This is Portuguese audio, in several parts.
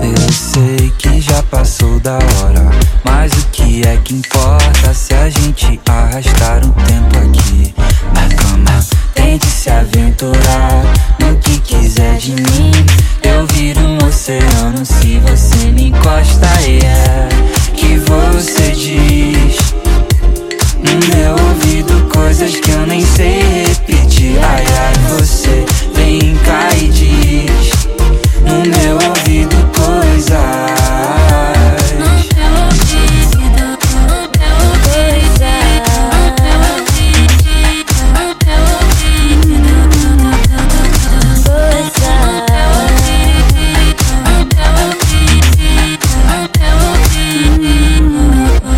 Eu sei que já passou da hora, mas o que é que importa se a gente arrastar um tempo aqui na cama? Tente se aventurar no que quiser de mim. Eu viro um oceano se coisas que eu nem sei repetir. Ai ai, você vem cá e diz no meu ouvido coisas.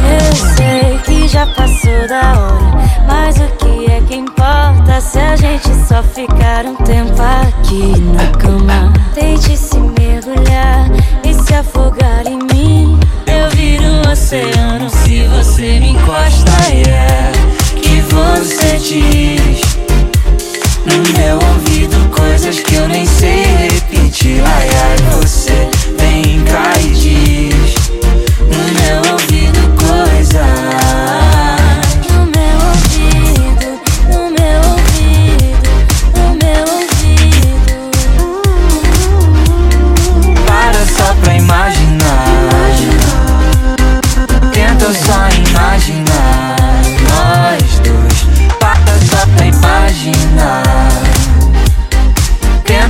Eu sei que já passou da hora, um tempo aqui na cama? Tente se mergulhar e se afogar em mim. Eu viro um oceano se você me encosta e é que você diz no meu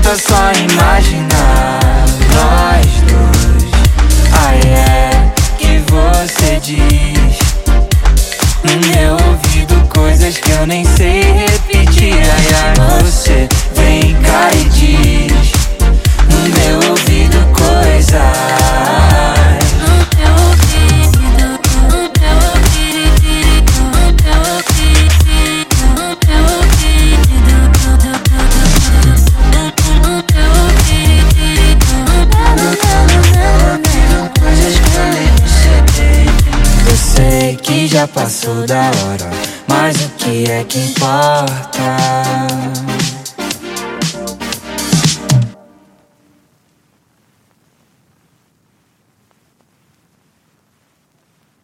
Tenta só imaginar. Já passou da hora, mas o que é que importa?